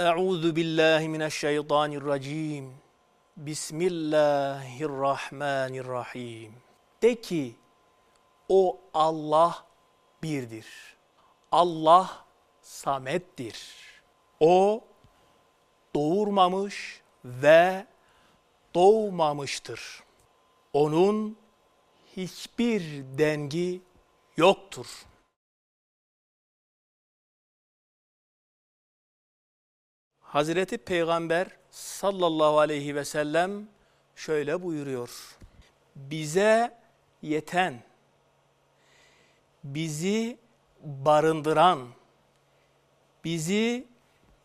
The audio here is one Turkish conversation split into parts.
Euzu billahi mineşşeytanirracim. Bismillahirrahmanirrahim. De ki o Allah birdir. Allah samettir. O doğurmamış ve doğmamıştır. Onun hiçbir dengi yoktur. Hazreti Peygamber sallallahu aleyhi ve sellem şöyle buyuruyor. Bize yeten, bizi barındıran, bizi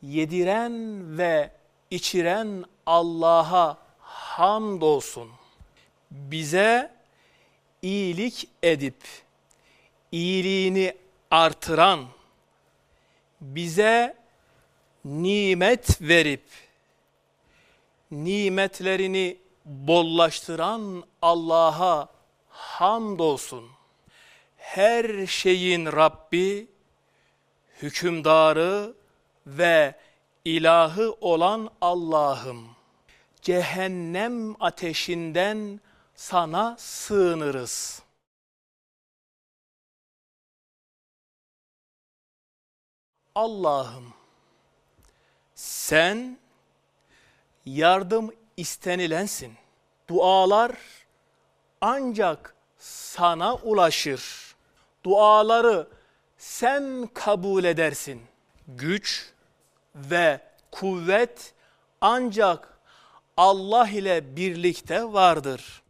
yediren ve içiren Allah'a hamdolsun. Bize iyilik edip iyiliğini artıran, bize nimet verip nimetlerini bollaştıran Allah'a hamdolsun. Her şeyin Rabbi, hükümdarı ve ilahı olan Allah'ım. Cehennem ateşinden sana sığınırız. Allah'ım sen yardım istenilensin. Dualar ancak sana ulaşır. Duaları sen kabul edersin. Güç ve kuvvet ancak Allah ile birlikte vardır.